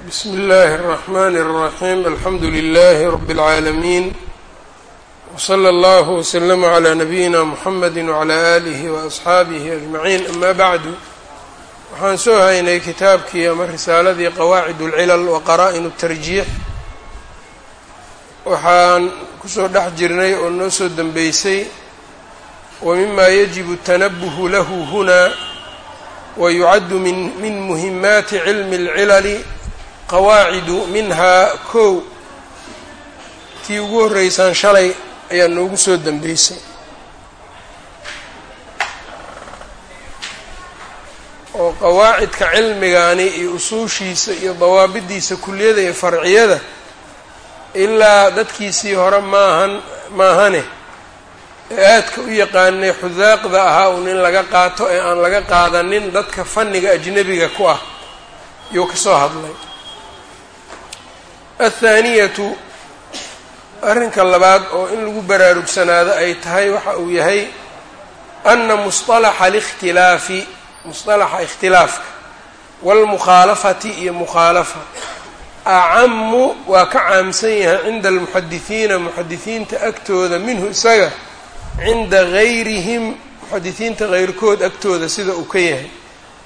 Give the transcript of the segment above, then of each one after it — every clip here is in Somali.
bsmi اllahi الرحmn الرaحيم alxamdu لlh رb العaalمين وslى اllه وslm عlى نabiyina mحamedi وعlى آlih وأصxaabih أجmaعين ama bعdu waxaan soo haynay kitaabkii ama risaaladii qawaacid اlcilal وaqara'in الtarjiix waxaan kusoo dhex jirnay oo noo soo dembeysay wmima yجib التنبه lah huna wyucad min muhimaati cilmi اlcilali qawaacidu minhaa kow. Tii ugu horreysaan shalay ayaa noogu soo dembeysay oo qawaacidka cilmigani iyo usuushiisa iyo dawaabidiisa kuliyada iyo farciyada ilaa dadkiisii hore maahan maahane ee aadka u yaqaanay xudaaqda ahaa un in laga qaato ee aan laga qaadanin dadka fanniga ajnebiga ku ah yuu ka soo hadlay athaaniyatu arrinka labaad oo in lagu baraarugsanaado ay tahay waxa uu yahay ana musطalaxa alikhtilaafi musطalaxa ikhtilaafka wاlmukhaalafati iyo mukhaalafa acamu waa ka caamsan yahay cinda almuxadisiina muxadisiinta agtooda minhu isaga cinda gayrihim muxadisiinta gayrkood agtooda sida uu ka yahay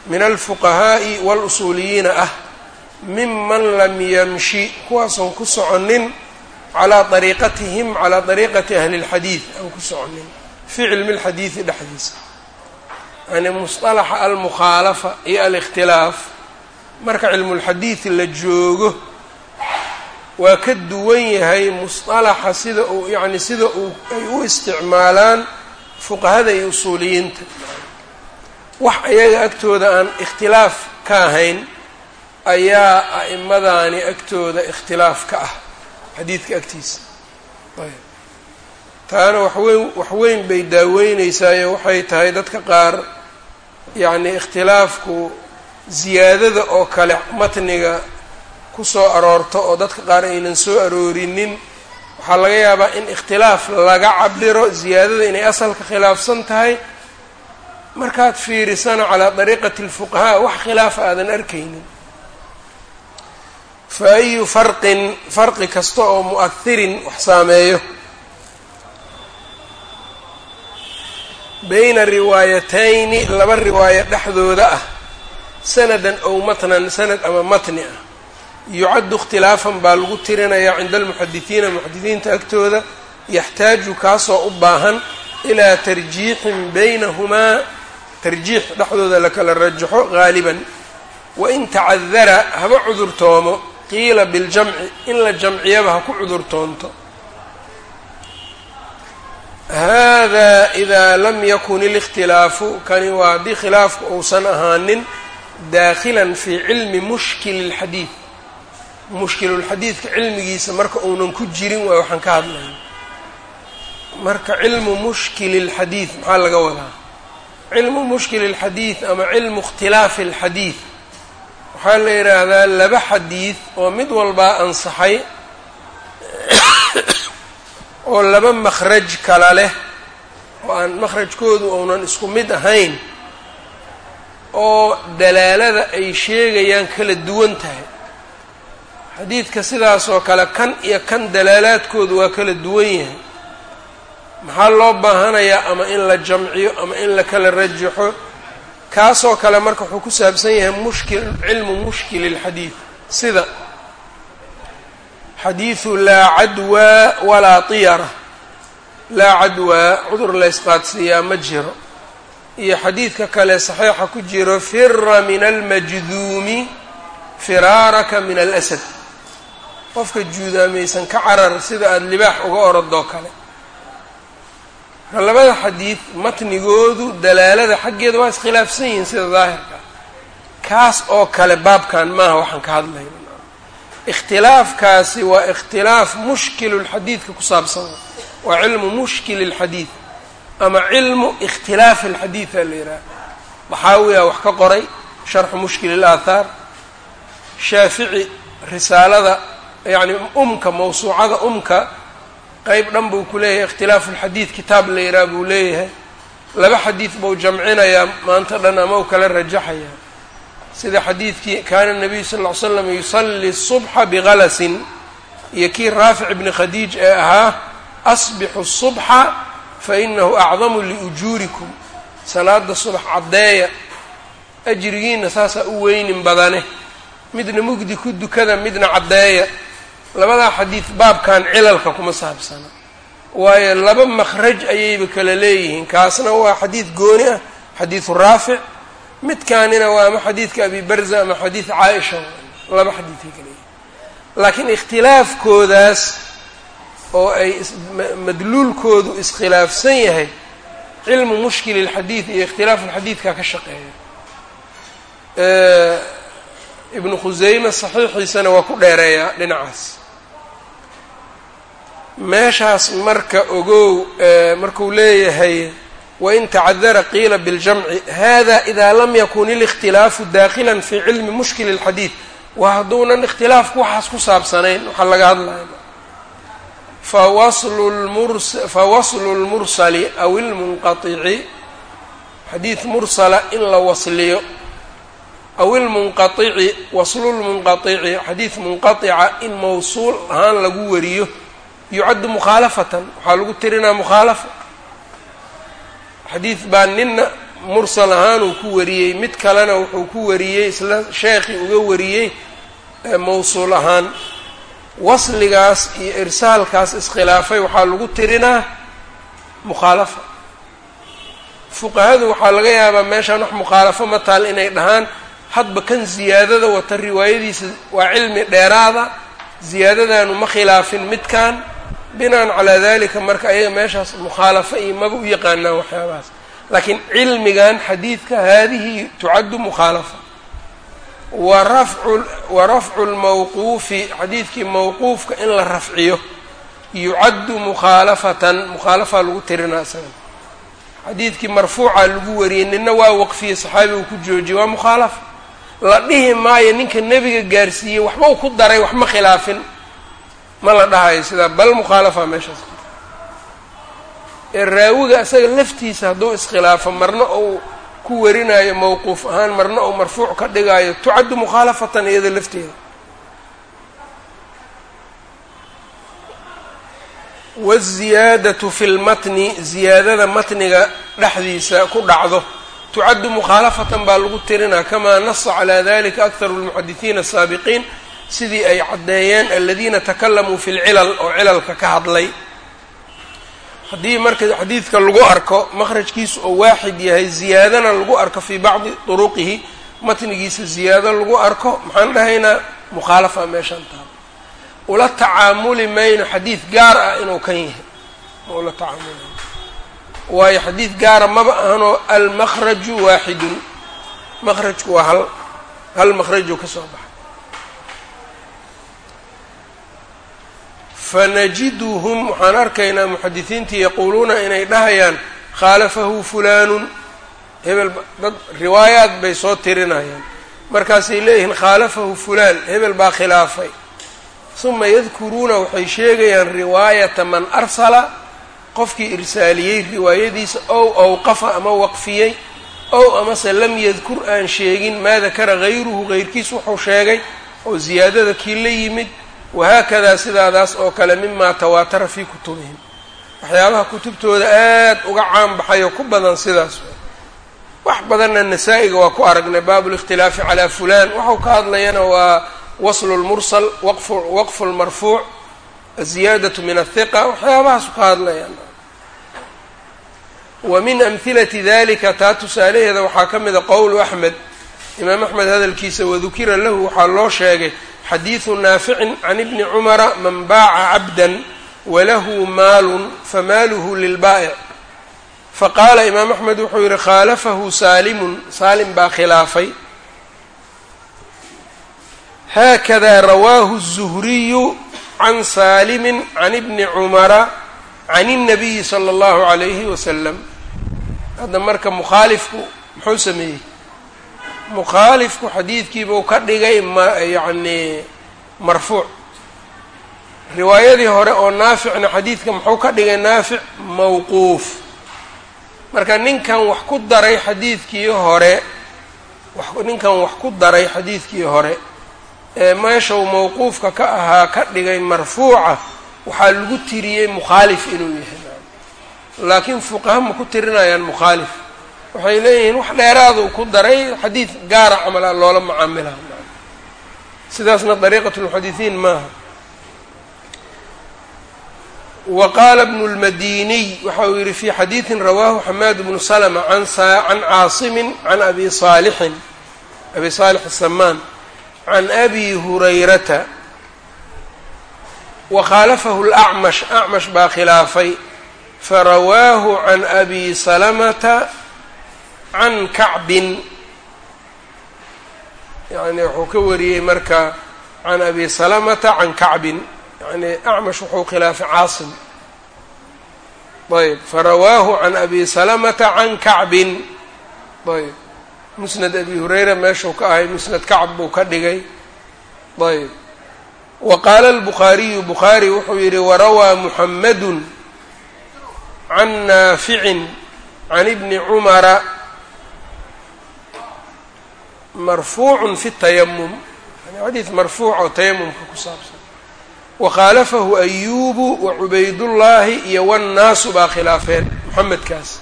min alfuqahaa'i walusuuliyiina ah miman lam yamshi kuwaasoon ku soconin calaa dariiqatihim calaa dariiqati ahli اlxadiid aan ku soconin fii cilmi اlxadiidi dhexdiisa yani musطalaxa almukhaalafa iyo alikhtilaaf marka cilmulxadiid la joogo waa ka duwan yahay musطalaxa sida uu yani sida uu ay u isticmaalaan fuqahada iyo usuuliyiinta wax ayaga agtooda aan ikhtilaaf ka ahayn ayaa a'imadaani agtooda ikhtilaaf ka ah xadiidka agtiisa. Ayb. Taana waxweyn wax weyn bay daaweyneysaayoo waxay tahay dadka qaar yacni ikhtilaafku ziyaadada oo kale matniga ku soo aroorto oo dadka qaar aynan soo aroorinin waxaa laga yaabaa in ikhtilaaf laga cabiro ziyaadada inay asalka khilaafsan tahay. Markaad fiirisana calaa dariiqati alfuqahaa wax khilaafa aadan arkaynin fa ayu farqin farqi kasta oo mu'ahirin wax saameeyo bayna riwaayatayni laba riwaayo dhexdooda ah sanadan ow matnan sanad ama matni ah yucaddu ikhtilaafan baa lagu tirinayaa cinda almuxadisiina muxadisiinta agtooda yaxtaaju kaasoo u baahan ilaa tarjiixin baynahumaa tarjiix dhexdooda lakala rajaxo gaaliban wain tacadara haba cudurtoomo qiila biljamci in la jamciyaba ha ku cudurtoonto hada ida lam yakun اlاkhtilaafu kani waa haddii khilaafku uusan ahaanin daakhilan fii cilmi mushkili اlxadiid mushkilulxadiidka cilmigiisa marka uunan ku jirin waay waxaan ka hadlayna marka cilmu mushkili اlxadiid maxaa laga wadaa cilmu mushkili اlxadiid ama cilmu اkhtilaafi اlxadiid waxaa la yidhaahdaa laba xadiid oo mid walbaa ansaxay oo laba makhraj kala leh oo aan makhrajkoodu uunan isku mid ahayn oo dalaalada ay sheegayaan kala duwan tahay. Xadiidka sidaasoo kale kan iyo kan dalaalaadkoodu waa kala duwan yahay. Maxaa loo baahanayaa ama in la jamciyo ama in la kala rajaxo kaasoo kale marka wuxuu ku saabsan yahay mushkil cilmu mushkili اlxadiid sida xadiidu laa cadwaa walaa tiyara. Laa cadwaa cudur la ysqaadsiiyaa ma jiro. Iyo xadiidka kale saxiixa ku jiro fira min almajduumi firaaraka min alasad qofka juudaamaysan ka carar sida aada libaax uga orodoo kale labada xadiid matnigoodu dalaalada xaggeeda waa iskhilaafsan yihiin sida daahirka kaas oo kale baabkan maaha waxaan ka hadlayna ikhtilaafkaasi waa ikhtilaaf mushkilulxadiidka ku saabsan waa cilmu mushkili اlxadiid ama cilmu ikhtilaafi اlxadiida la yidhaha daxaawiya wax ka qoray sharxu mushkil اlaathaar shaafici risaalada yacni umka mawsuucada umka qayb dhan buu ku leeyahay ikhtilaafu lxadiid kitaab la yiraa buu leeyahay. Laba xadiid buu jamcinayaa maanta dhan ama u kala rajaxaya. Sida xadiidkii kaana nabiyu sal ll slam yusallii subxa bikalasin iyo kii raafic ibni khadiij ee ahaa asbixu subxa fa inahu acdamu liujuurikum salaada subax caddeeya ajrigiina saasaa u weynin badane. Midna mugdi ku dukada midna caddeeya labadaa xadiid baabkan cilalka kuma saabsana. Waayo laba makhraj ayayba kala leeyihiin. Kaasna waa xadiid gooni ah xadiidu raafic. Midkaanina waa ama xadiidka abi barza ama xadiid caaisha. Laba xadiidkay kala yihiin laakiin ikhtilaafkoodaas oo ay madluulkoodu iskhilaafsan yahay cilmu mushkili اlxadiid iyo ikhtilaafu lxadiidkaa ka shaqeeya. Ibnu khuseyme saxiixiisana waa ku dheereeyaa dhinacaas meeshaas marka ogow markuu leeyahay wain tacadara qiila biاljamci hada ida lam yakun اlاkhtilaafu daakila fi cilmi mushkili اlxadiid waa hadduunan ikhtilaafku waxaas ku saabsanayn waxaa laga hadlaya fawaslu اlmursali aw ilmunqaici xadiid mursala in la wasliyo aw ilmunqaici waslulmunqaici xadiid munqaica in mawsuul ahaan lagu wariyo yucaddu mukhaalafatan. Waxaa lagu tirinaa mukhaalafa xadiid baa nina mursal ahaanuu ku wariyey mid kalena wuxuu ku wariyey isla sheekhi uga wariyey mawsuul ahaan. Wasligaas iyo irsaalkaas iskhilaafay waxaa lagu tirinaa mukhaalafa fuqahadu waxaa laga yaabaa meeshaan wax mukhaalafo ma taal inay dhahaan. Hadba kan ziyaadada wata riwaayadiisa waa cilmi dheeraada. Ziyaadadaanu ma khilaafin midkan binaan calaa dalika marka ayaga meeshaas mukhaalafo iyo maba u yaqaanaan waxyaabahaas. Laakiin cilmigan xadiidka haadihi tucaddu mukhaalafa wa rafcu lmawquufi xadiidkii mawquufka in la rafciyo yucaddu mukhaalafatan mukhaalafaa lagu tirinaa isaga xadiidkii marfuuca lagu wariyey nina waa waqfiyey saxaabigu ku joojiyey waa mukhaalafa la dhihi maayo ninka nebiga gaarsiiyey waxba u ku daray wax ma khilaafin ma la dhahayo sidaa bal mukhaalafa meeshaas ee raawiga isaga laftiisa hadduu iskhilaafo marna uu ku warinayo mawquuf ahaan marna uu marfuuc ka dhigayo tucaddu mukhaalafatan iyada lafteeda. Waziyaadatu fi lmatni ziyaadada matniga dhexdiisa ku dhacdo. Tucaddu mukhaalafatan baa lagu tirinaa kamaa nasa calaa dalika akharu lmuxadisiina asaabiqiin sidii ay caddeeyeen aladiina takalamuu fi lcilal oo cilalka ka hadlay. Haddii marka xadiidka lagu arko makhrajkiisu oo waaxid yahay ziyaadana lagu arko fii bacdi turuqihi matnigiisa ziyaado lagu arko maxaan dhahaynaa mukhaalafa meeshaan taalo ula tacaamuli mayno xadiid gaar ah inuu kan yahay. Ma ula tacaamuli. Waayo xadiid gaara maba ahanoo almakhraju waaxidun. Makhrajku waa hal hal makhrajuu ka soo baxay fanajiduhum waxaan arkaynaa muxadisiintii yaquuluuna inay dhahayaan khaalafahu fulaanun hebel dad riwaayaad bay soo tirinayaan markaasay leeyihiin khaalafahu fulaan hebel baa khilaafay suma yadkuruuna waxay sheegayaan riwaayata man arsala qofkii irsaaliyey riwaayadiisa ow awqafa ama waqfiyey ow amase lam yadkur aan sheegin maa dakara hayruhu hayrkiis wuxuu sheegay oo ziyaadada kii la yimid wahaakadaa sidaadaas oo kale mimaa tawaatara fii kutubihim waxyaabaha kutubtooda aad uga caan baxay ku badan sidaas wax badanna nasaa-iga waa ku aragnay baabu likhtilaafi calaa fulaan waxau ka hadlayana waa waslu lmursal waqfu lmarfuuc aziyaadatu min athiqa waxyaabahaasu ka hadlayaan wa min amhilati dalika taa tusaalaheeda waxaa ka mida qowlu axmed imaam axmed hadalkiisa wadukira lahu waxaa loo sheegay xadiidu naaficin can ibni cumara man baaca cabdan walahu maalun famaaluhu lilbaa'ic faqaala imaam axmed wuxuu yihi khaalafahu saalimun saalim baa khilaafay haakada rawaahu الzuhriyu can saalimin can ibni cumara can الnabiyi salى اllahu عalayhi wasalam hadda marka mukhaalifku muxuu sameeyey Mukhaalifku xadiidkiibuu ka dhigay ma yacni marfuuc. Riwaayadii hore oo naaficna xadiidka muxuu ka dhigay naafic mawquuf. Marka ninkan wax ku daray xadiidkii hore ninkan wax ku daray xadiidkii hore ee meesha uu mawquufka ka ahaa ka dhigay marfuuca waxaa lagu tiriyey mukhaalif inuu yahay. Laakiin fuqaha ma ku tirinayaan mukhaalif waxay leeyihiin wax dheeraaduu ku daray xadiid gaara camala loola macaamilaa sidaasna dariiqat lmuxadisiin maaha. Wa qaala bnu lmadiniy waxa uu yihi fi xadiidin rawaahu xamaad bnu slma can caasimin can abi saalixin abi saalix asamaan can abi hurayrata wa khaalafahu lacmash acmash baa khilaafay farawaahu can abi salamata can kacbin. Yani wuxuu ka wariyey marka can abi salamata can kacbin. Yani acmash wuxuu khilaafay caasim. Ayb farawaahu can abi salamata can kacbin. Ayb musnad abi hurayra meeshuu ka ahay musnad kacb buu ka dhigay. Ayb wa qaala albukhaariyu bukhaari wuxuu yihi warawaa muxamadu can naaficin can ibni cumara marfuucun fi tayamum yani xadiid marfuuc oo tayamumka ku saabsan. Wakhaalafahu ayubu wa cubaydullaahi iyo wannaasu baa khilaafeen moxamedkaas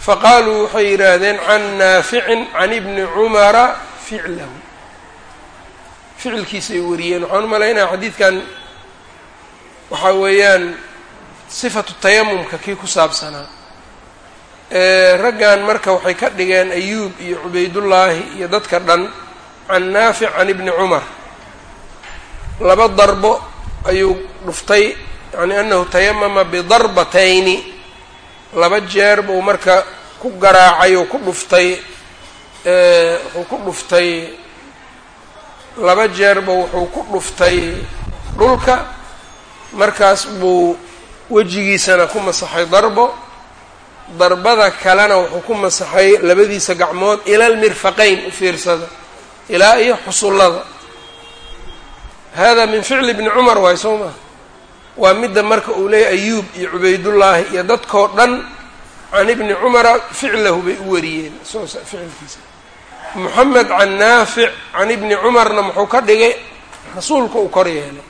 faqaaluu waxay yidhaahdeen can naaficin can ibni cumara ficlahu. Ficilkiisay wariyeen. Waxaan u malaynaya xadiidkan. Waxaa weeyaan sifatu tayamumka kii ku saabsanaa raggan marka waxay ka dhigeen ayuub iyo cubaydullaahi iyo dadka dhan can naafic can ibni cumar. Laba darbo ayuu dhuftay yani anahu tayamama bidarbatayni laba jeer buu marka ku garaacay oo ku dhuftay wuxuu ku dhuftay laba jeerba wuxuu ku dhuftay dhulka. Markaas buu wejigiisana ku masaxay darbo darbada kalena wuxuu ku masaxay labadiisa gacmood ila lmirfaqayn u fiirsada ilaa iyo xusullada. Hada min ficli bni cumar waay soo maa waa midda marka uu leeyahy ayuub iyo cubaydullaahi iyo dadkoo dhan can ibni cumara ficlahu bay u wariyeen ficilkiisa. Moxamed can naafic can ibni cumarna muxuu ka dhigay rasuulka uu kor yeelay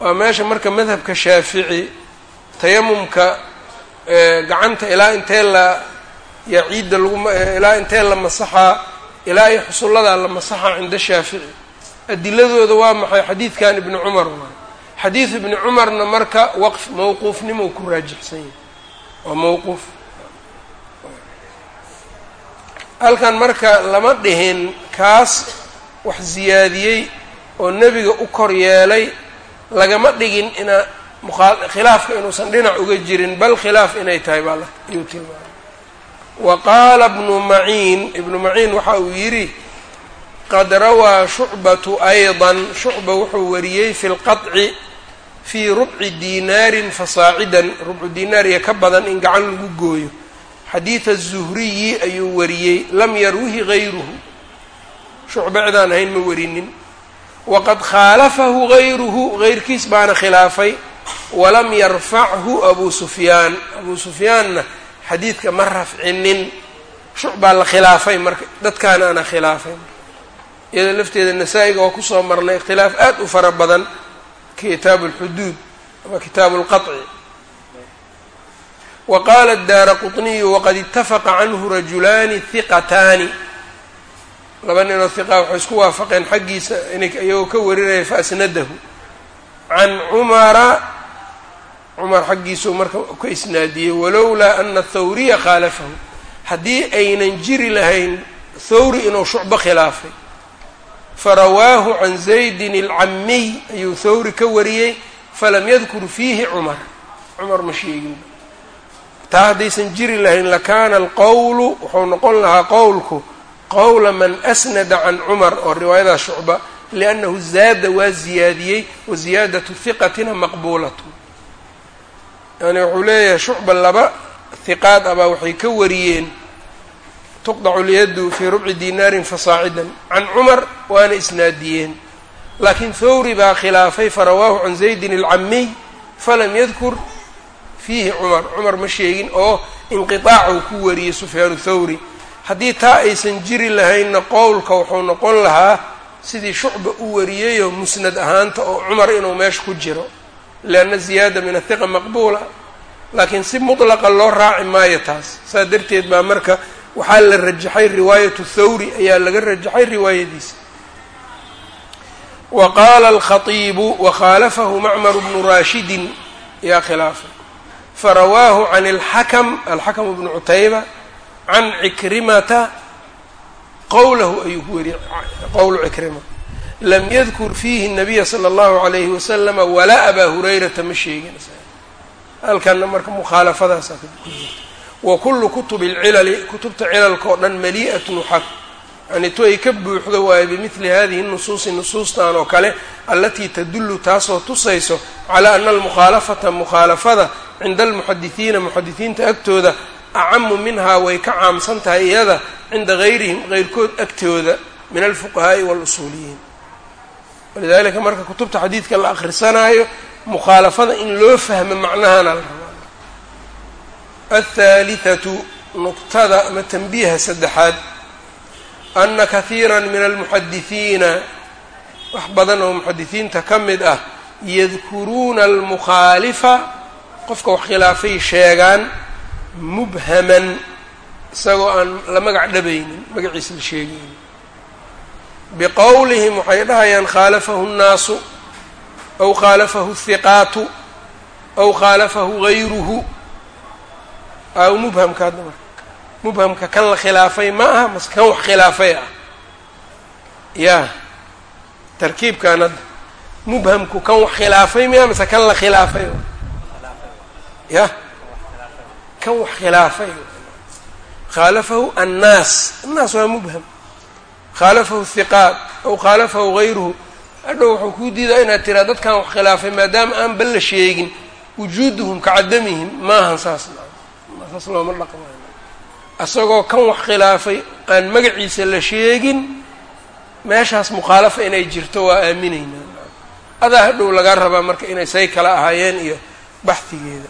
waa meesha marka madhabka shaafici tayamumka gacanta ilaa intee la yaa ciidda lagu ilaa intee la masaxaa ilaa iyo xusulladaa la masaxaa cinda shaafici. Adiladooda waa maxay? Xadiidkan ibni cumar waay. Xadiid ibni cumarna marka waqf mawquufnimou ku raajixsan yahay. Waa mawquuf. Halkan marka lama dhihin kaas wax ziyaadiyey oo nebiga u kor yeelay lagama dhigin inaa khilaafka inuusan dhinac uga jirin bal khilaaf inay tahay baa ayuu tilmaamay. Wa qaala bnu maciin ibnu maciin waxa uu yidhi qad rawaa shucbatu ayضa shucba wuxuu wariyey fi lqaطci fii rubci dinaarin fasaacidan. Rubcu dinaariya ka badan in gacan lagu gooyo. Xadiida zuhriyi ayuu wariyey lam yarwihi gayruhu. Shucba cidaan ahayn ma warinin. Waqad khaalafahu gayruhu gayrkiis baana khilaafay walam yarfachu abu sufyaan. Abuu sufyaanna xadiidka ma rafcinin. Shucbaa la khilaafay marka dadkaana ana khilaafay. Iyada lafteeda nasaa-iga oo ku soo marnay ikhtilaaf aad u fara badan kitaabu alxuduud ama kitaabu lqaطci wa qaala daara quطniyu waqad itafaqa canhu rajulaani hiqataani laba ninoo hiqa waxay isku waafaqeen xaggiisa inay iyagoo ka warinaya faasnadahu can cumara cumar xaggiisuu marka ka isnaadiyey walowlaa ana thawriya khaalafahu. Haddii aynan jiri lahayn thawri inuu shucbo khilaafay. Farawaahu can zaydin alcamiy ayuu thawri ka wariyey falam yadkur fiihi cumar. Cumar ma sheegin. Taa haddaysan jiri lahayn lakaana alqowlu wuxuu noqon lahaa qowlku qowla man asnada can cumar oo riwaayadaas shucba liannahu zaada waa ziyaadiyey wa ziyaadatu hiqatina maqbuulatu yani wuxuu leeyahay shucba laba hiqaad abaa waxay ka wariyeen tuqdacu lyaddu fii rubci dinaarin fasaacidan. Can cumar waana isnaadiyeen. Laakiin thawri baa khilaafay farawaahu can zaydin alcamiy falam yadkur fiihi cumar. Cumar ma sheegin oo inqiطaacu ku wariyey sufyaanu thawri. Haddii taa aysan jiri lahaynna qowlka wuxuu noqon lahaa sidii shucba u wariyayoo musnad ahaanta oo cumar inuu meesha ku jiro lianna ziyaada min athiqa maqbuula laakiin si mutlaqa loo raaci maayo taas saa darteed baa marka waxaa la rajaxay riwaayatu thawri ayaa laga rajaxay riwaayadiisa wa qaala alkhatiibu wakhaalafahu macmaru bnu raashidin yaa khilaafa farawaahu can alxakam alxakam bnu cutayba can cikrimata qowlahu ayuu ku weriyey qowlu cikrima lam yadkur fiihi nabiya sala allahu alayhi wasalama walaa abaa hurayrata ma sheegin. Halkanna marka mukhaalafadaasaa ku wa kullu kutubi alcilali kutubta cilalka oo dhan malii'atun waxaa yani tu ay ka buuxdo waayo bimidli hadihi nusuusi nusuustan oo kale allatii tadullu taasoo tusayso calaa ana almukhaalafata mukhaalafada cinda almuxadisiina muxadisiinta agtooda acamu minhaa way ka caamsan tahay iyada cinda gayrihim geyrkood agtooda min alfuqahaa'i walusuuliyiin walidalika marka kutubta xadiidka la akhrisanaayo mukhaalafada in loo fahmo macnahana la rabaa. Athaalithatu nuqtada ama tanbiiha saddexaad ana kahiira min almuxadisiina wax badan oo muxadisiinta ka mid ah yadkuruuna almukhaalifa qofka wax khilaafay sheegaan mubhaman isagoo aan la magac dhabaynin magaciisa la sheegaynin biqowlihim waxay dhahayaan khaalafahu nnaasu aw khaalafahu hiqaatu aw khaalafahu gayruhu aw mubhamka hadda marka. Mubhamka kan la khilaafay ma aha mase kan wax khilaafay ah. Ya. Tarkiibkan hadda. Mubhamku kan wax khilaafay miya mase kan la khilaafay? Ya. Kan wax khilaafay. Khaalafahu annaas. Annaas waa mubham khaalafahu hiqaat aw khaalafahu gayruhu hadhow waxuu kuu diidaa inaad tiraa dadkan wax khilaafay maadaama aan ban la sheegin wujuuduhum ka cadamihim maahan saas. Saas looma dhaqmayo isagoo kan wax khilaafay aan magaciisa la sheegin meeshaas mukhaalafa inay jirto waa aaminaynaa. Adaa hadhow laga rabaa marka inay say kala ahaayeen iyo baxhigeeda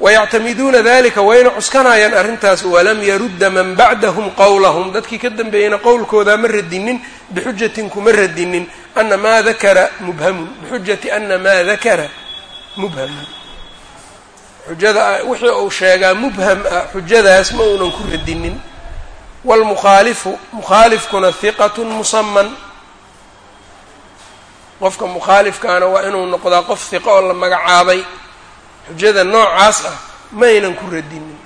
wayactamiduuna dalika wayna cuskanayaan arrintaas walam yarudda man bacdahum qowlahum dadkii ka dambeeyeyna qowlkoodaa ma radinin bixujatin kuma radinin ana maa dakara mubhamun bixujati ana maa dakara mubhamun xujada wixii uu sheegaa mubham ah xujadaas ma uunan ku radinin waalmukhaalifu mukhaalifkuna hiqatun musaman qofka mukhaalifkaana waa inuu noqdaa qof hiqo oo la magacaabay xujada noocaas ah maynan ku radinin.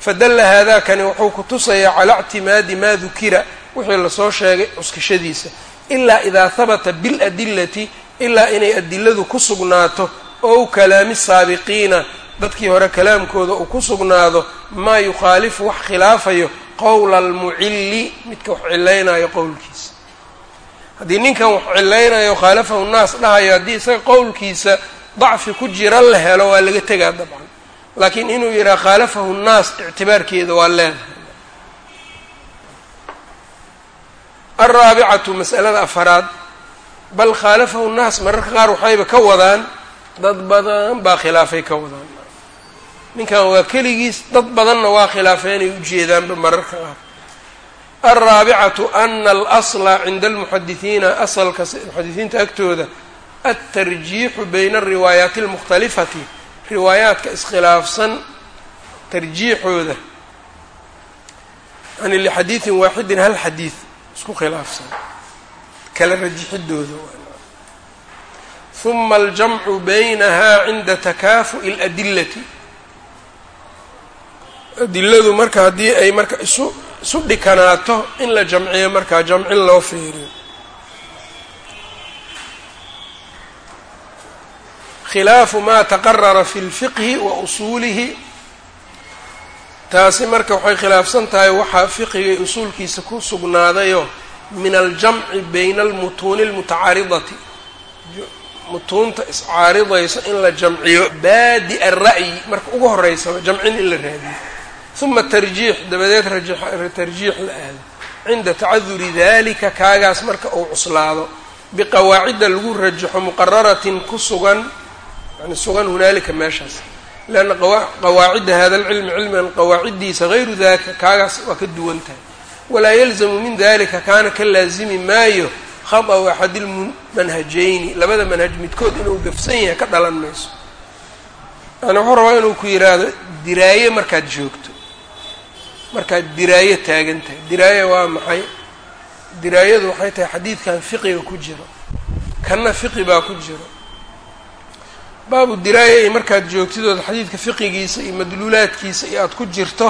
Fadalla haadaakani wuxuu ku tusayaa calaa ictimaadi maa dukira wixii la soo sheegay cuskashadiisa. Ilaa idaa habata biladillati ilaa inay adiladu ku sugnaato ow kalaami saabiqiina dadkii hore kalaamkooda uu ku sugnaado maa yukhaalifu wax khilaafayo qowla almucilli midka wax cilaynayo qowlkiisa. Haddii ninkan wax cilaynayo khaalafahu naas dhahayo haddii isaga qowlkiisa dacfi ku jira la helo waa laga tegaa dabcan laakiin inuu yidhaha khaalafahu nnaas ictibaarkeeda waa leedahay. Alraabicatu mas'alada afaraad bal khaalafahu nnaas mararka qaar waxayba ka wadaan dad badan baa khilaafay ka wadaan. Ninkan waa keligiis dad badanna waa khilaafay inay ujeedaanba mararka qaar. Alraabicatu ana alasla cinda almuxadisiina asalka muxadisiinta agtooda altarjiixu bayna alriwaayaati almukhtalifati riwaayaadka iskhilaafsan tarjiixooda yani lixadiidin waaxidin hal xadiid isku khilaafsan kala rajixidooda huma aljamcu baynaha cinda takaafu'i اladilati adiladu marka haddii ay marka isu isu dhikanaato in la jamciyo markaa jamcin loo feeriyo khilaafu ma taqarara fi lfiqhi wa usuulihi. Taasi marka waxay khilaafsan tahay waxaa fiqiga usuulkiisa ku sugnaadayo min aljamci bayna almutuuni almutacaaridati. Mutuunta iscaaridayso in la jamciyo baadi ara'yi marka ugu horeysaba jamcin in la raadiyo. Uma tarjiix dabadeed tarjiix la aado. Cinda tacaduri dalika kaagaas marka uu cuslaado. Biqawaacida lagu rajaxo muqararatin ku sugan yani sugan hunaalika meeshaas. Leanna qawaacidda hada alcilmi cilmigan qawaaciddiisa hayru daka kaagaas waa ka duwan tahay. Walaa yalzamu min dalika kaana ka laazimi maayo khata-u axadilmanhajayni labada manhaj midkood inuu gafsan yahay ka dhalan mayso. Yani wuxuu rabaa inuu ku yidhaahdo diraaye markaad joogto. Markaad diraayo taagan tahay. Diraaye waa maxay? Diraayadu waxay tahay xadiidkan fiqiga ku jiro. Kanna fiqi baa ku jiro baabu diraaya iyo markaad joogtidooda xadiidka fiqigiisa iyo madluulaadkiisa iyo aada ku jirto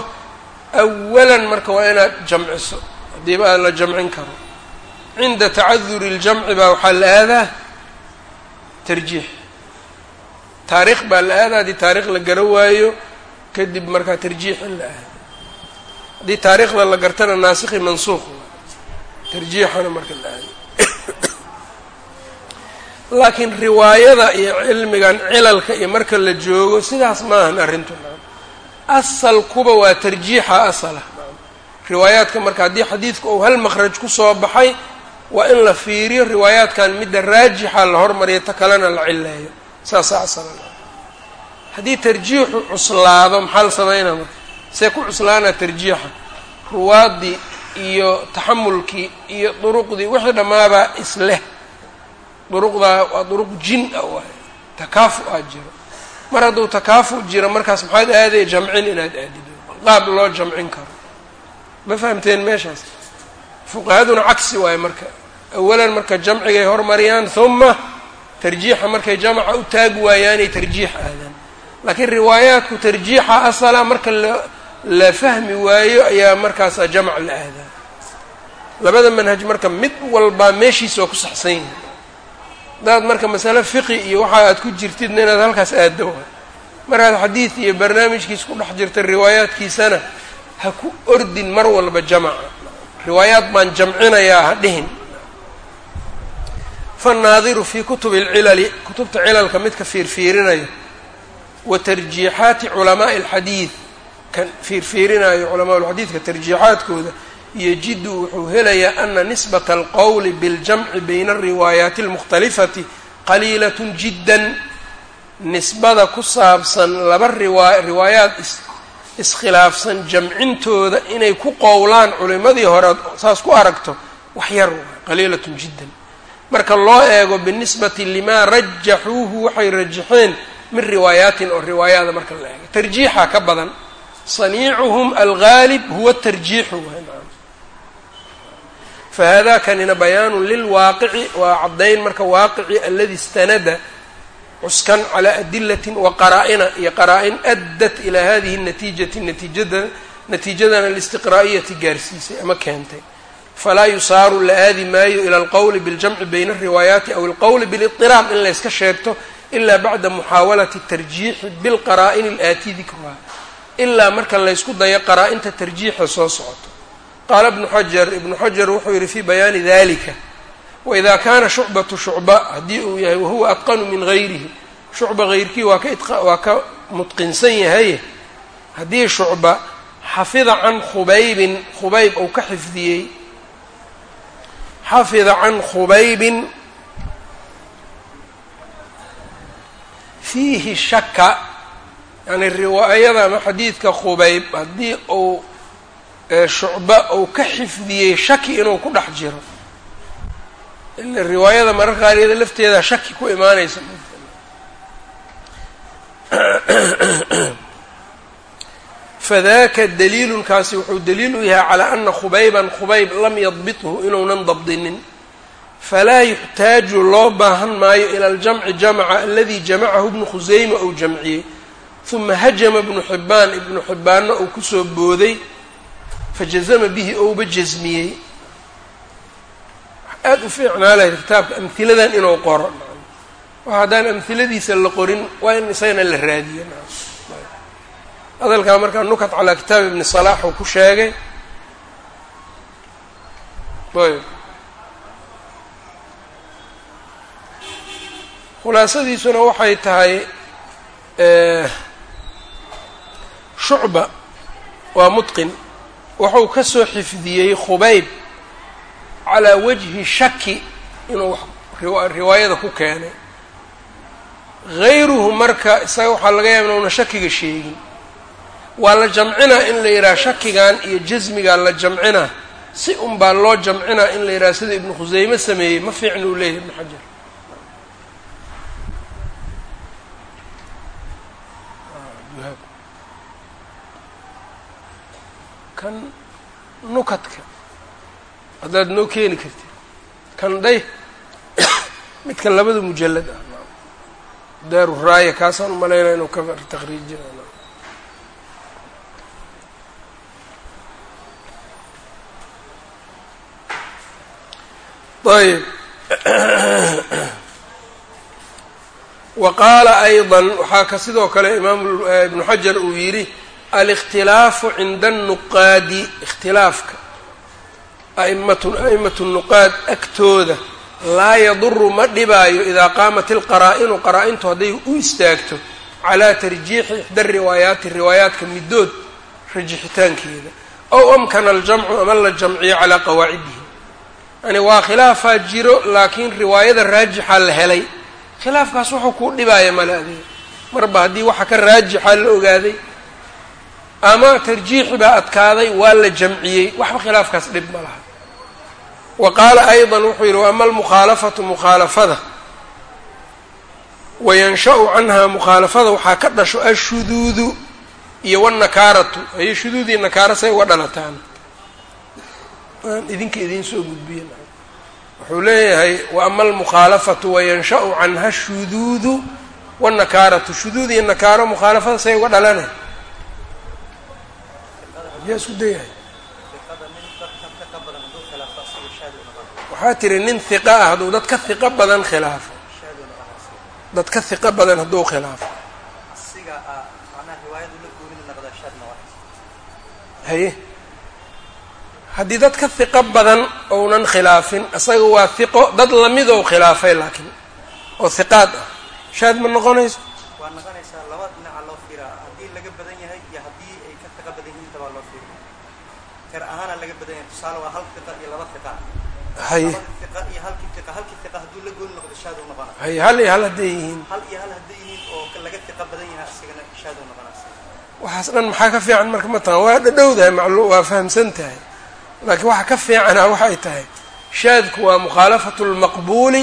awalan marka waa inaad jamciso. Haddiiba aad la jamcin karo. Cinda tacaduri اljamci baa waxaa la aadaa tarjiix. Taariikh baa la aadaa haddii taarikh la gara waayo kadib markaa tarjiix in la aado haddii taariikhda la gartana naasikhi mansuuq tarjiixana marka la aado laakiin riwaayada iyo cilmigan cilalka iyo marka la joogo sidaas maahan arrintu. Asalkuba waa tarjiixa asala. Riwaayaadka marka haddii xadiidka uu hal maqraj ku soo baxay waa in la fiiriyo riwaayaadkan midda raajixa la hormariyo ta kalena la cileeyo saasa asala haddii tarjiixu cuslaado maxaa la sameynaa marka? See ku cuslaanaa tarjiixa. Ruwaaddii iyo taxamulkii iyo duruqdii wixii dhammaabaa isleh duruqdaa waa duruq jin ah waay takaafu aa jiro. Mar hadduu takaafu jiro markaas maxaad aadaya jamcin inaad aadido? Qaab loo jamcin karo. Ma fahamteen meeshaas? Fuqahaduna cagsi waayo marka. Awalan marka jamcigay hormariyaan huma tarjiixa markay jamaca u taag waayaanay tarjiix aadaan laakiin riwaayaadku tarjiixa asala marka la la fahmi waayo ayaa markaasa jamc la aadaa. Labada manhaj marka mid walbaa meeshiisa waa ku saxsan yahay haddaad marka masale fiqi iyo waxa aad ku jirtidna inaad halkaas aaddo waay markaad xadiid iyo barnaamijkiisa ku dhex jirta riwaayaadkiisana ha ku ordin mar walba jamaca riwaayaad baan jamcinayaa ha dhihin. Fannaadiru fii kutubi alcilali kutubta cilalka midka fiirfiirinayo. Wa tarjiixaati culamaa'i alxadiid kan fiirfiirinayo culamaa lxadiidka tarjiixaadkooda yajidu wuxuu helayaa ana nisbata alqowli biاljamci bayna alriwaayaati almukhtalifati qaliilat jiddan. Nisbada ku saabsan laba riwaa riwaayaad iskhilaafsan jamcintooda inay ku qowlaan culimadii hore saas ku aragto wax yar qaliilatun jiddan. Marka loo eego binisbati limaa rajaxuuhu waxay rajaxeen min riwaayaatin oo riwaayaada marka la eego. Tarjiixa ka badan saniicuhum algaalib huwa tarjiixu fahada kanina bayaanu lilwaaqici waa caddayn marka waaqici aladi istanada cuskan calaa adilatin wa qaraa-ina iyo qaraa-in addat ilaa hadihi natiijati natiijada natiijadan alistiqraa'iyati gaarsiisay ama keentay falaa yusaaru la aadi maayo ila alqowli biاljamci bayna alriwaayaati aw alqowli biliطiraaq in layska sheegto ila bacda muxaawalati tarjiixi bilqaraa'ini alaati dikruha ilaa marka laysku dayo qaraa-inta tarjiixa soo socoto qaala ibnu xajar ibnu xajar wuxuu yihi fii bayaani dalika waida kaana shucbatu shucba haddii uu yahay wahuwa atqanu min gayrihi. Shucba hayrkii waa ka waa ka mutqinsan yahay. Haddii shucba xafida can khubaybin khubayb uu ka xifdiyey. Xafida can khubaybin. Fiihi shaka yani riwaayada ama xadiidka khubayb haddii uu shucba uu ka xifdiyey shaki inuu ku dhex jiro. Ila riwaayada mararka qaariyada lafteeda shaki ku imaanaysa. Fadaka daliilun kaasi wuxuu daliil u yahay calaa ana khubayban khubayb lam yadbithu inuunan dabdinin. Falaa yuxtaaju loo baahan maayo ila aljamci jamca aladi jamacahu ibnu khuseyma uu jamciyey. Uma hajama ibnu xibaan ibnu xibaanna uu ku soo booday fajazama bihi ouba jasmiyey aada u fiicnaa lahayd kitaabka amhiladan inuu qoro. Wax haddaan amhiladiisa la qorin waa in isagana la raadiyo. Hadalkaa markaa nukat calaa kitaab ibni salaax uu ku sheegay. Khulaasadiisuna waxay tahay shucba waa mutqin wuxuu ka soo xifdiyey khubayb calaa wajhi shaki inuu riwaayada ku keenay. Hayruhu marka isaga waxaa laga yaaba inuuna shakiga sheegin. Waa la jamcinaa in la yidhaha shakigan iyo jasmigaa la jamcinaa si un baa loo jamcinaa in la yidhaha sida ibnu khuseyme sameeyey ma fiicna uu leeyahy ibnu xajar kan nukadka. Haddaad noo keeni kartid. Kan day midkan labada mujalad ah. Daaru raaya kaasaan u malaynaya inuu ka takriijina ayb wa qaala waxaa ka sidoo kale imaam ibnu xajar uu yidhi alikhtilaafu cinda الnuqaadi ikhtilaafka a'imatu nuqaad agtooda laa yaduru ma dhibaayo idaa qaamat ilqaraa'inu qaraa-intu hadday u istaagto calaa tarjiixi ixda riwaayaati riwaayaadka middood rajixitaankeeda ow amkana aljamcu ama la jamciyo calaa qawaacidihi yani waa khilaafaa jiro laakiin riwaayada raajixa la helay khilaafkaas wuxuu kuu dhibaaya male adiga marba haddii waxa ka raajixa la ogaaday ama tarjiixi baa adkaaday waa la jamciyey. Waxba khilaafkaas dhib ma laha. Wa qaala ayضa wuxuu yidhi waama almukhaalafatu mukhaalafada? Wayansha-u canhaa mukhaalafada waxaa ka dhasho ashuduudu iyo wannakaaratu ayo shuduudii nakaara say uga dhalataan. Aan idinka idiin soo gudbiyen wuxuu leeyahay waama almukhaalafatu wayansha'u canha shuduudu wannakaaratu shuduud iyo nakaaro mukhaalafada say uga dhalanay yaa isku dayahay waxaa tiri nin hiqa ah hadduu dad ka hiqo badan khilaafo. Dad ka hiqo badan hadduu khilaafo. Haye. Haddii dad ka hiqo badan ounan khilaafin isaga waa hiqo dad la mid ou khilaafay laakiin oo hiqaad ah. Shaad ma noqonayso waa noqonaysaa laba dhinaca loo fiiraa haddii laga badan yahay iyo haddii ay ka hiqo badan yihiin intabaa loo fiiriya tir ahaana laga waa hal iyo laba hiqa haye laba hiqa iyo halkii hiqa halkii hiqa hadduu la gooni noqdo shaaduu noqona haye hal iyo hal hadday yihiin. Hal iyo hal hadday yihiin oo laga hiqa badan yahay isagana shaaduu noqona waxaas dhan maxaa ka fiican marka ma tahan waa dhadhowdahay maclu waa fahamsan tahay. Laakiin waxa ka fiicana waxay tahay shaadku waa mukhaalafatu lmaqbuuli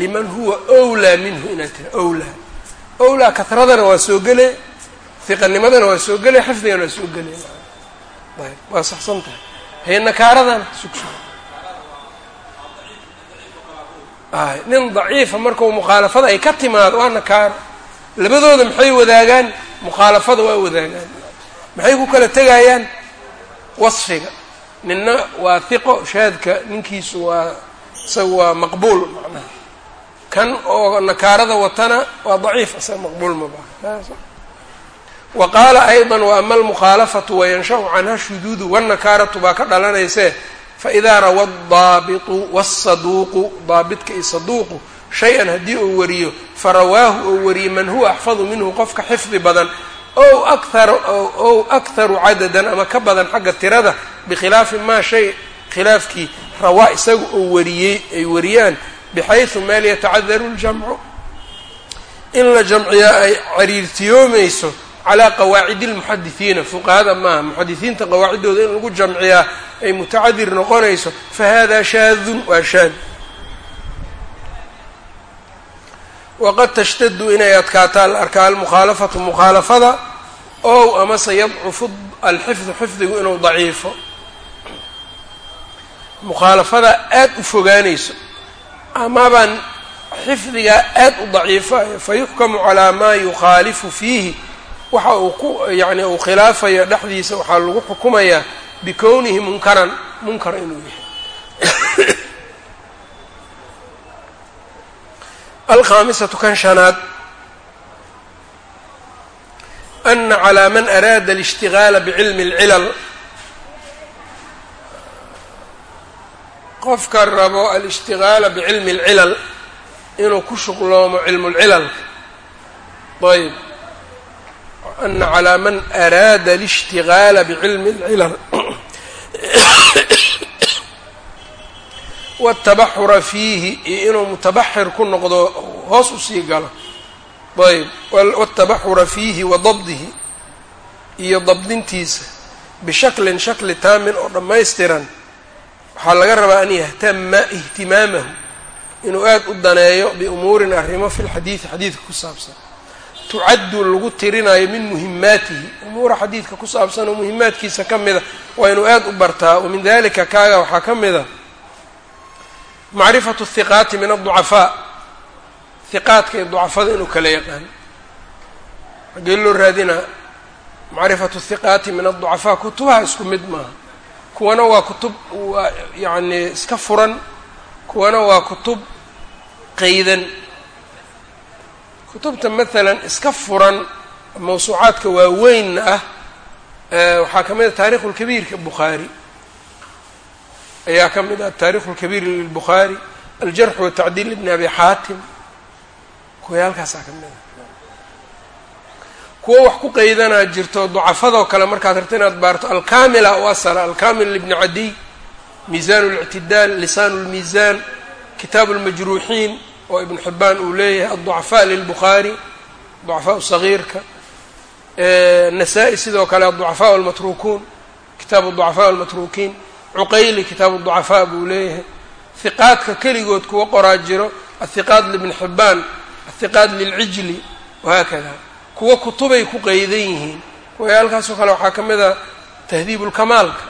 liman huwa wlaa minhu inaad tiri wlaa owlaa kahradana waa soo gele hiqanimadana waa soo gele xifdigana waa soo gele. Ayb waa saxsan tahay haye nakaaradana sugsug nin daciifa markau mukhaalafada ay ka timaado waa nakaaro labadooda maxay wadaagaan? Mukhaalafada waa wadaagaan. Maxay ku kala tegayaan wasfiga. Ninna waa hiqo shaadka ninkiisu waa isaga waa maqbuul macnaha. Kan oo nakaarada watana waa daciif isaga maqbuul ma baha wa qaala ayضa waama almukhaalafatu wayanshau canha shuduudu wannakaaratu baa ka dhalanayse faidaa rawa daabitu wاsaduuqu daabitka iyo saduuqu shay-an haddii uu wariyo farawaahu ou wariyo man huwa axfadu minhu qofka xifdi badan ow akar ow akharu cadadan ama ka badan xagga tirada bikhilaafi maa shay khilaafkii rawaa isaga oo wariyey ay wariyaan bixaysu meel yatacadaru ljamcu in la jamciyaa ay cariirtiyoomayso calaa qawaacidi lmuxadisiina fuqahada maaha muxadisiinta qawaaciddooda in lagu jamciyaa ay mutacadir noqonayso fa hada shaadun waa shaad. Waqad tashtadu inay adkaataa la arkaa almukhaalafatu mukhaalafada ow amase yadcufu alxifdu xifdigu inuu daciifo. Mukhaalafada aada u fogaanayso amabaan xifdigaa aada u daciifayo fa yuxkamu calaa maa yukhaalifu fiihi waxa uu ku yacni uu khilaafayo dhexdiisa waxaa lagu xukumayaa bikownihi munkaran munkar inuu yahay. Alkhaamisatu kan shanaad ana calaa man araada alishtigaala bicilmi اlcilal qofka rabo alishtigaala bicilmi اlcilal inuu ku shuqloomo cilmu lcilalka ayb ana calaa man araada alishtigaala bicilmi اlcilal watabaxura fiihi iyo inuu mutabaxir ku noqdo hoos u sii galo ayb watabaxura fiihi wa dabdihi iyo dabdintiisa bishaklin shakli taamin oo dhammaystiran waxaa laga rabaa an yahtama ihtimaamahu inuu aada u daneeyo biumuurin arrimo fi lxadiidi xadiidka ku saabsan tucaddu lagu tirinayo min muhimaatihi umuura xadiidka ku saabsan oo muhimaadkiisa ka mida waa inuu aada u bartaa wa min dalika kaaga waxaa ka mida macrifatu hiqaati min adducafaa. Hiqaadka iyo ducafada inuu kala yaqaan. Xagee loo raadinaa macrifatu hiqaati min adducafaa kutubaha isku mid maaha. Kuwana waa kutub waa yacni iska furan kuwana waa kutub qeydan kutubta maalan iska furan mawsuucaadka waaweynna ah waxaa ka mid a taarikhu lkabiirka bukhaari ayaa ka mid ah taarikhu lkabiir lilbukhaari aljarxu watacdiil ibni abi xaatim kuwa halkaasaa ka mid ah kuwo wax ku qeydanaa jirto ducafadoo kale markaad rabto inaad baarto alkamila u asala alkamil libni cadiy miisaan اlictidaal lisaan اlmiisaan kitaabu اlmajruuxiin oo ibn xibaan uu leeyahay adducafaa lilbukhaari ducafaa sagiirka. Nasaa-i sidoo kale adducafaa almatruukuun kitaabu ducafaa almatruukiin. Cuqayli kitaabu ducafaa buu leeyahay. Hiqaadka keligood kuwa qoraa jiro athiqaat libni xibaan athiqaat lilcijli wahaakada kuwa kutubay ku qeydan yihiin. Kuwa halkaasoo kale waxaa ka mid a tahdiib ulkamaalka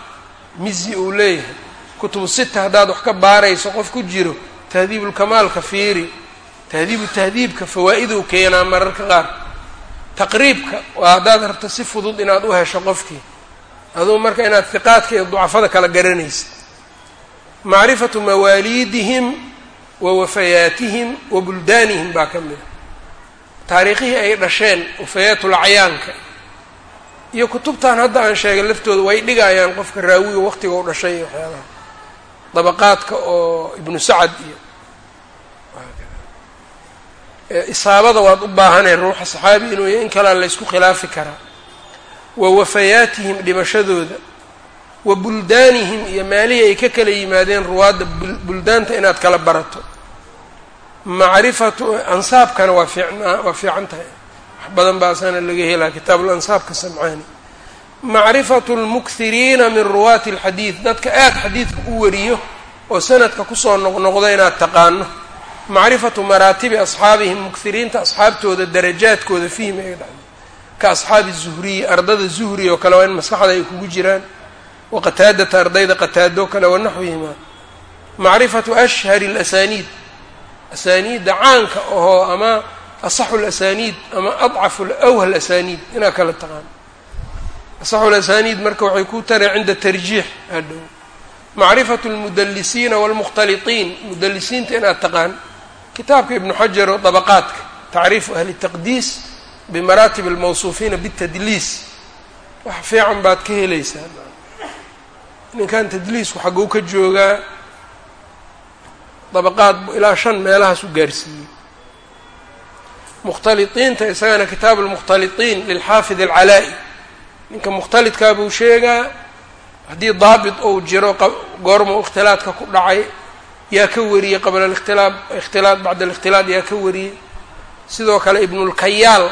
mizi uu leeyahay. Kutubu sita haddaad wax ka baarayso qof ku jiro tahdiibulkamaalka fiiri tahdiibu tahdiibka fawaa-iduu keenaa mararka qaar taqriibka waa haddaad rabto si fudud inaad u hesho qofkii aduu marka inaad hiqaadka iyo ducafada kala garanaysid macrifatu mawaaliidihim wa wafayaatihim wa buldaanihim baa ka mid a taariikhihii ay dhasheen wafayatul acyaanka iyo kutubtan hadda aan sheegay laftooda way dhigayaan qofka raawiga waqtiga u dhashay iyo waxyaabaha dabaqaadka oo ibnu sacad iyo isaabada waad u baahanay ruuxa saxaabi inuu in kalea laysku khilaafi karaa wa wafayaatihim dhimashadooda wa buldaanihim iyo maalihii ay ka kala yimaadeen ruwaadda buldaanta inaad kala barato. Macrifatu ansaabkana waa fiicnaa waa fiican tahay. Wax badan baasaana laga helaa kitaabu lansaabka samcaani. Macrifatu lmukhiriina min ruwaati alxadiid dadka aada xadiidka u wariyo oo sanadka ku soo noqnoqdo inaad taqaano macrifatu maraatibi asxaabihim mukiriinta asxaabtooda darajaadkooda fiihim ay dhaxda ka asxaabi zuhriyi ardada zuhri oo kale waa in maskaxda ay kugu jiraan. Wa qataadata ardayda qataado kale wa naxwihimaa macrifatu ashhari alasaniid asaaniidda caanka ahoo ama asaxu lasaniid ama adcafu awha lasaniid inaa kala taqaan. Asaxu lasaniid marka waxay ku tare cinda tarjiix hadhow. Macrifatu lmudalisiina walmukhtaliqiin mudalisiinta inaad taqaan kitaabka ibnu xajar oo dabaqaadka tacriifu ahli taqdiis bimaraatib almawsuufiina bitadliis. Wax fiican baad ka helaysaa. Ninkan tadliisku xagguu ka joogaa dabaqaad ilaa shan meelahaas u gaarsiiyey. Mukhtaliطiinta isagana kitaabu lmukhtaliطiin lilxaafid alcalaa-i. Ninka mukhtalidkaa buu sheegaa haddii daabit ou jiro goormuu ikhtilaadka ku dhacay yaa ka wariyey qabla alikhtilaab ikhtilaad bacda alikhtilaad yaa ka wariyey. Sidoo kale ibnulkayaal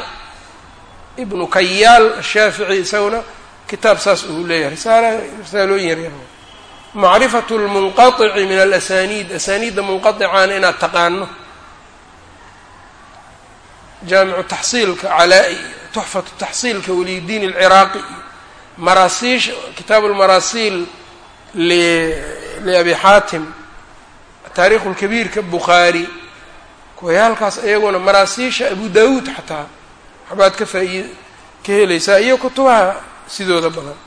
ibnu kayaal ashaafici isaguna kitaab saas uu leeyahay. Risaala risaalooyin yaryar macrifatu lmunqaici min alasaniid. Asaniidda munqaicaana inaad taqaano. Jaamicu taxsiilka calaa-i tuxfatu taxsiilka waliyudiin alciraaqi. Maraasiish kitaabu lmaraasiil liabi xaatim taariikhulkabiirka bukhaari. Kuway halkaas iyaguna maraasiisha abu daawuud xataa waxbaad ka faaiid ka helaysaa iyo kutubaha sidooda badan.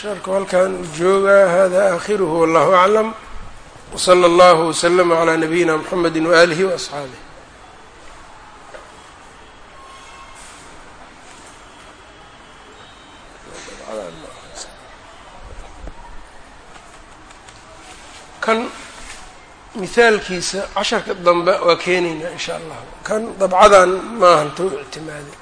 Sharku halkan u joogaa hada aakhiruhu wallahu aclam wsala allahu waslama calaa nabiyina mxamedi waalihi waasxaabih kan mihaalkiisa casharka dambe waa keenaynaa in sha allah. Kan dabcadan maahan tou ictimaaday